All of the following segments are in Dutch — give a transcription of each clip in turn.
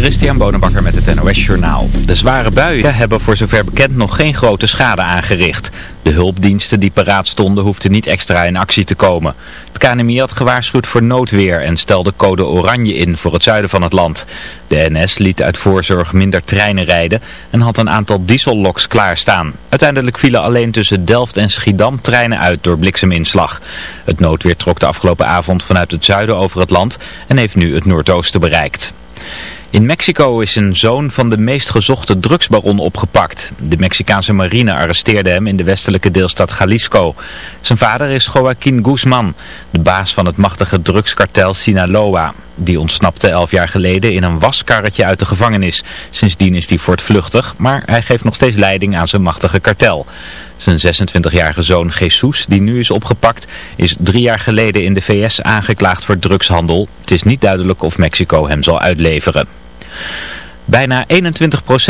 Christian Bonenbakker met het NOS Journaal. De zware buien hebben voor zover bekend nog geen grote schade aangericht. De hulpdiensten die paraat stonden hoefden niet extra in actie te komen. Het KNMI had gewaarschuwd voor noodweer en stelde code oranje in voor het zuiden van het land. De NS liet uit voorzorg minder treinen rijden en had een aantal dieselloks klaarstaan. Uiteindelijk vielen alleen tussen Delft en Schiedam treinen uit door blikseminslag. Het noodweer trok de afgelopen avond vanuit het zuiden over het land en heeft nu het noordoosten bereikt. In Mexico is een zoon van de meest gezochte drugsbaron opgepakt. De Mexicaanse marine arresteerde hem in de westelijke deelstad Jalisco. Zijn vader is Joaquín Guzman, de baas van het machtige drugskartel Sinaloa. Die ontsnapte elf jaar geleden in een waskarretje uit de gevangenis. Sindsdien is hij voortvluchtig, maar hij geeft nog steeds leiding aan zijn machtige kartel. Zijn 26-jarige zoon Jesus, die nu is opgepakt, is drie jaar geleden in de VS aangeklaagd voor drugshandel. Het is niet duidelijk of Mexico hem zal uitleveren. Bijna 21%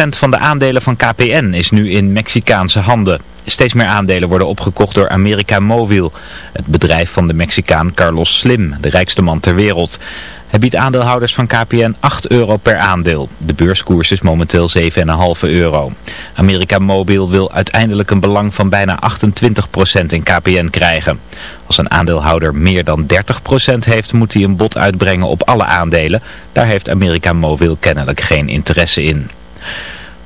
van de aandelen van KPN is nu in Mexicaanse handen. Steeds meer aandelen worden opgekocht door America Mobil, het bedrijf van de Mexicaan Carlos Slim, de rijkste man ter wereld. Hij biedt aandeelhouders van KPN 8 euro per aandeel. De beurskoers is momenteel 7,5 euro. America Mobil wil uiteindelijk een belang van bijna 28% in KPN krijgen. Als een aandeelhouder meer dan 30% heeft, moet hij een bod uitbrengen op alle aandelen. Daar heeft America Mobil kennelijk geen interesse in.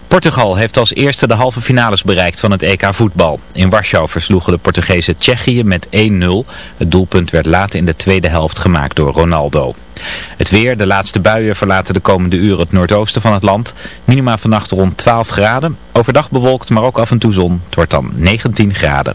Portugal heeft als eerste de halve finales bereikt van het EK voetbal. In Warschau versloegen de Portugezen Tsjechië met 1-0. Het doelpunt werd laat in de tweede helft gemaakt door Ronaldo. Het weer, de laatste buien verlaten de komende uren het noordoosten van het land. Minima vannacht rond 12 graden. Overdag bewolkt, maar ook af en toe zon. Het wordt dan 19 graden.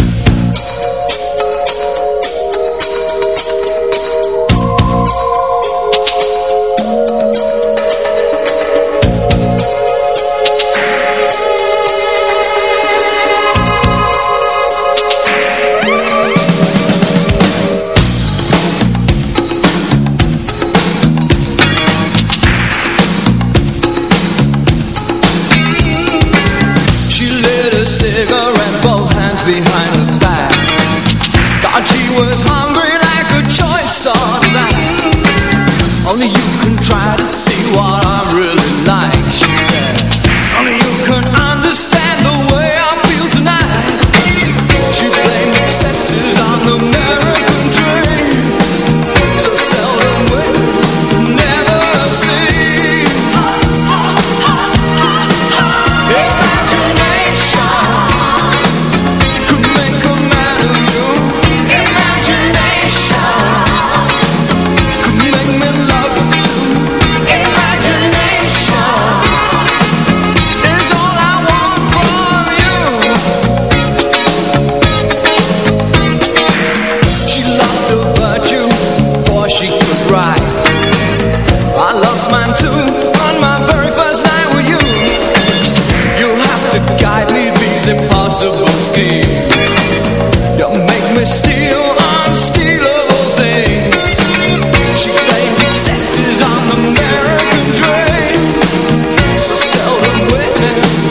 Thank you.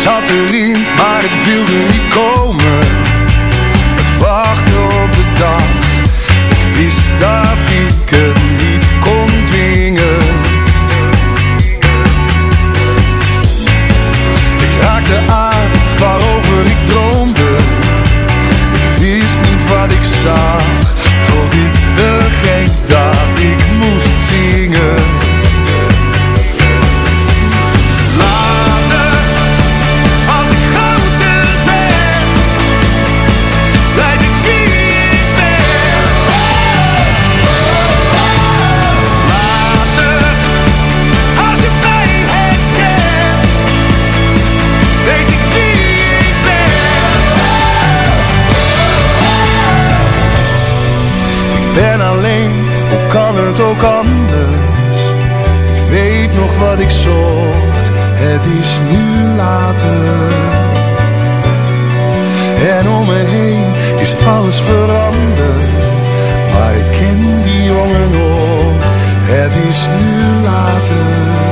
zat erin, maar het wilde niet komen. Het wachtte op de dag. Ik wist dat ik het niet kon dwingen. Ik raakte aan waarover ik droomde. Ik wist niet wat ik zag. ik zocht, het is nu later. En om me heen is alles veranderd, maar ik ken die jongen nog, het is nu later.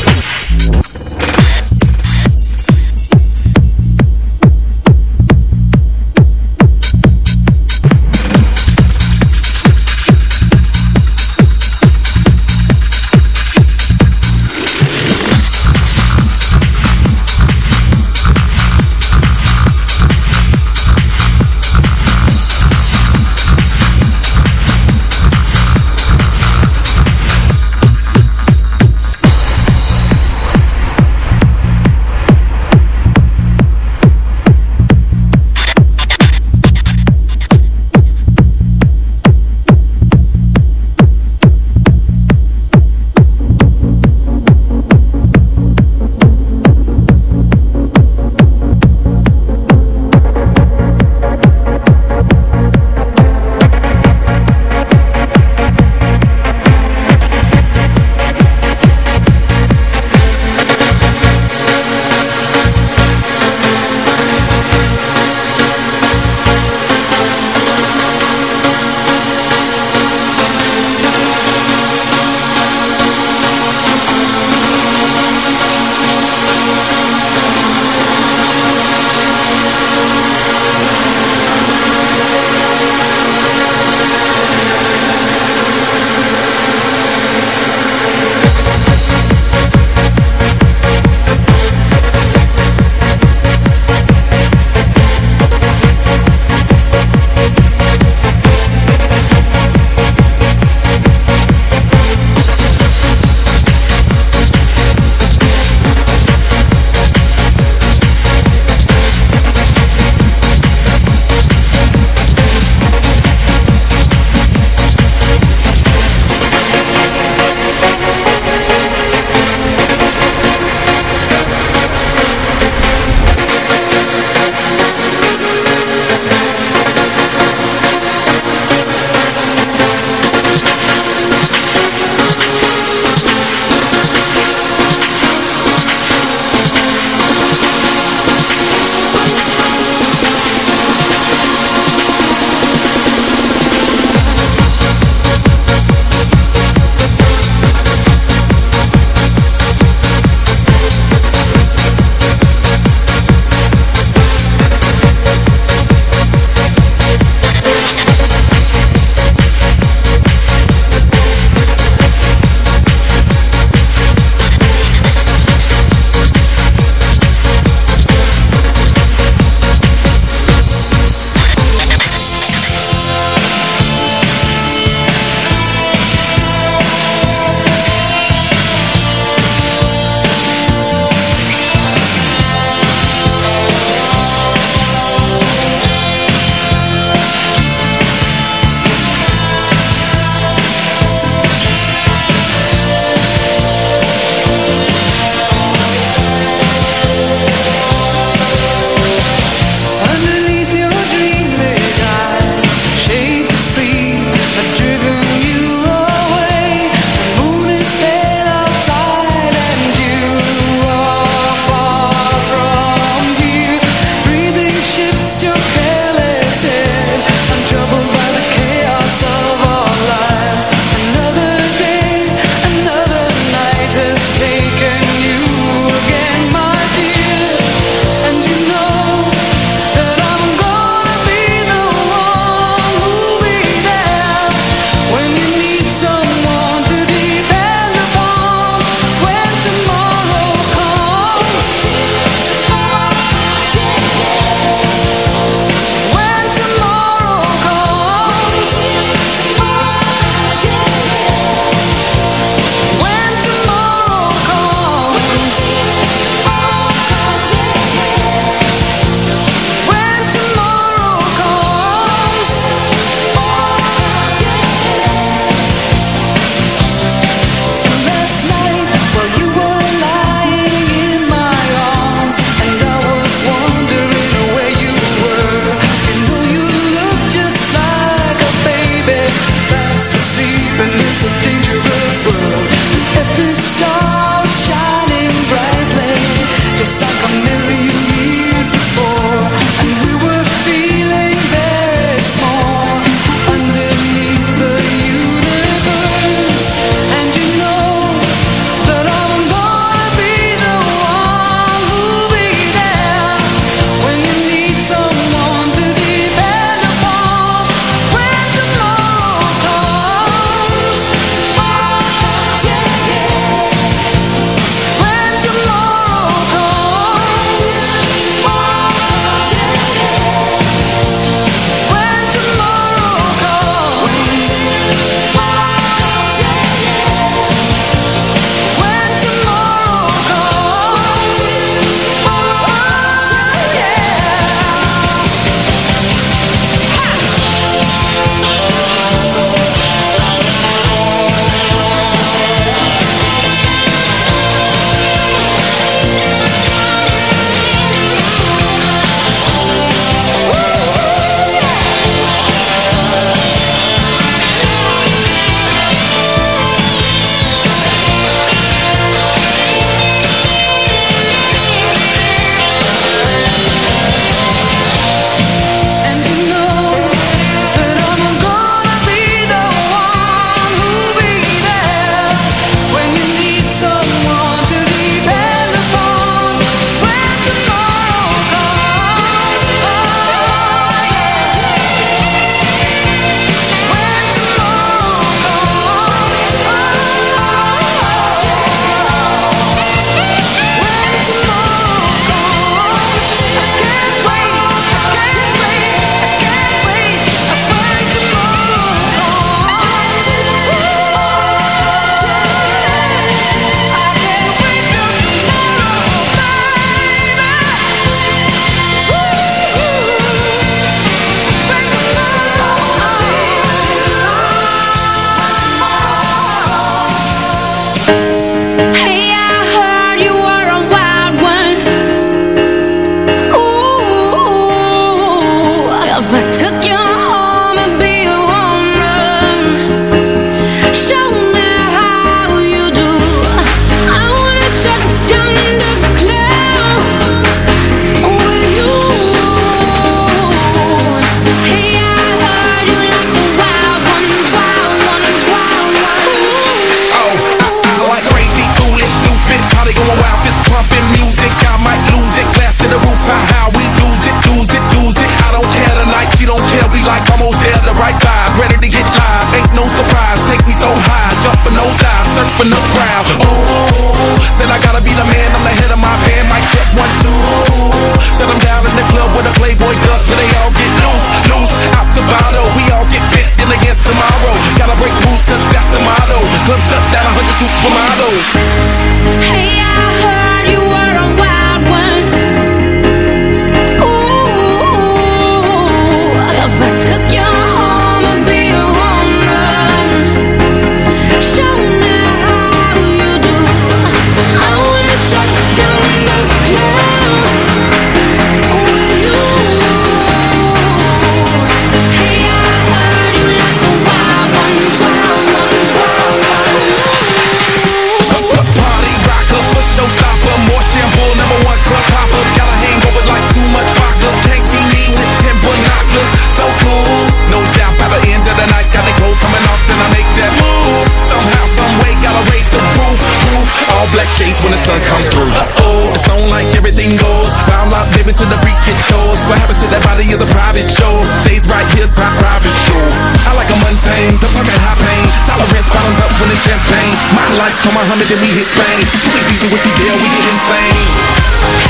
when the sun come through. Uh-oh, it's on like everything goes. Wild out, baby, to the freak it shows. What happens to that body is a private show. Stays right here, pri private show. I like a mundane, the fucking high pain. Tolerance bottoms up when it's champagne. My life, come on, honey, then we hit fame. Sleep easy with you, deal, we get insane.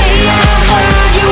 Hey, I heard you